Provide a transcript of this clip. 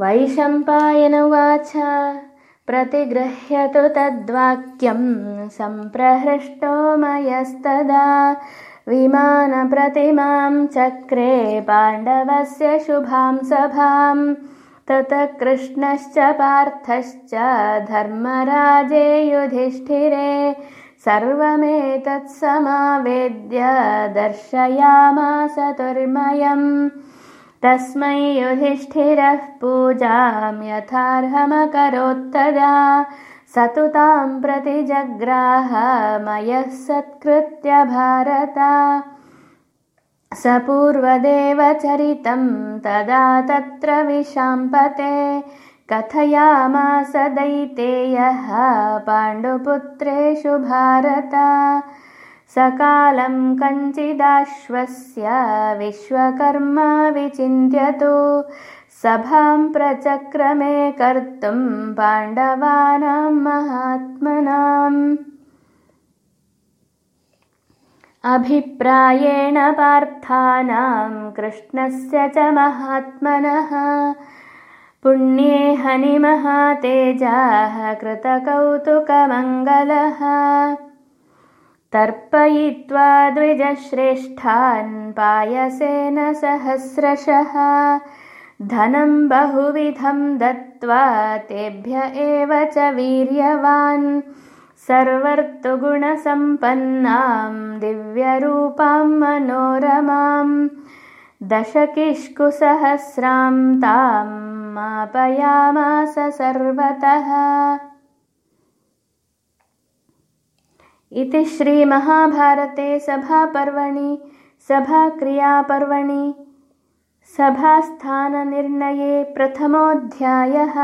वैशम्पायन उवाच। प्रतिगृह्यतु तद्वाक्यं सम्प्रहृष्टो मयस्तदा। विमानप्रतिमां चक्रे पाण्डवस्य शुभां सभां। ततः कृष्णश्च पार्थश्च धर्मराजे युधिष्ठिरे। सर्वमेतत्समावेद्य दर्शयामास तुर्मयम् तस्मै युधिष्ठिरः पूजां यथार्हमकरोत्तदा। स तु तां प्रति जग्राहमयः सत्कृत्य भारत। स पूर्वदेव चरितं तदा तत्र विशाम्पते। कथयामास दैतेयः पाण्डुपुत्रेषु भारत सकालं कञ्चिदाश्वस्य विश्वकर्मा विचिन्त्यतु। सभां प्रचक्रमे कर्तुं पाण्डवानां महात्मनाम् अभिप्रायेण पार्थानां कृष्णस्य च महात्मनः। पुण्ये हनिमहातेजाः कृतकौतुकमङ्गलः तर्पयित्वा द्विजश्रेष्ठान् पायसेन सहस्रशः। धनं बहुविधं दत्त्वा तेभ्य एव च वीर्यवान्। सर्वर्तुगुणसम्पन्नां दिव्यरूपां मनोरमां दशकिष्कुसहस्रां तां मापयामास सर्वतः इति श्रीमहाभारते सभापर्वणि सभाक्रियापर्वणि सभास्थाननिर्णये प्रथमोऽध्यायः